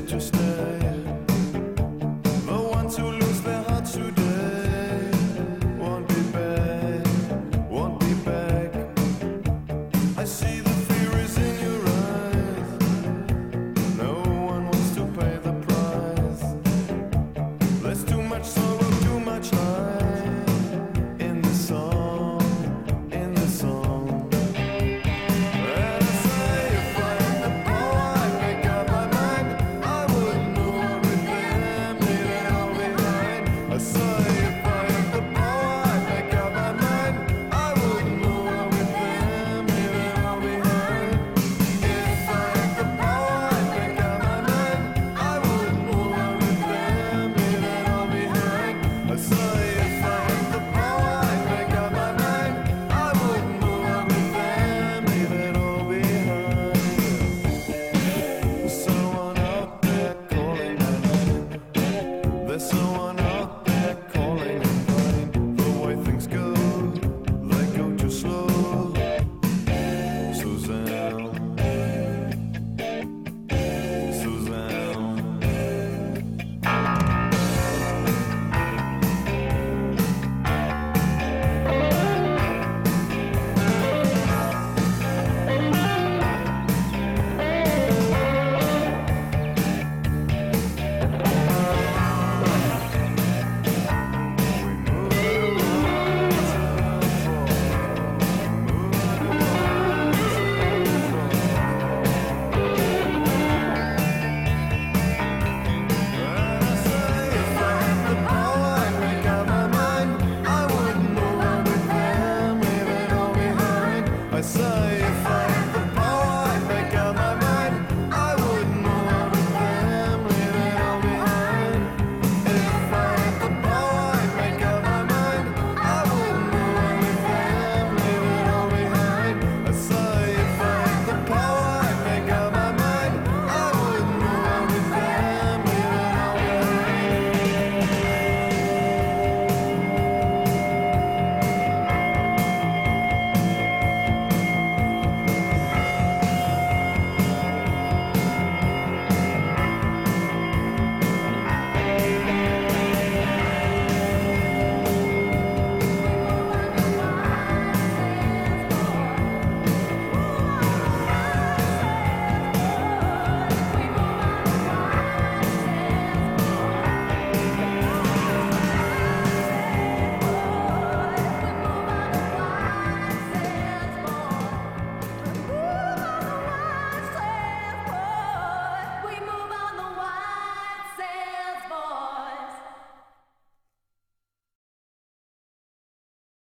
just So.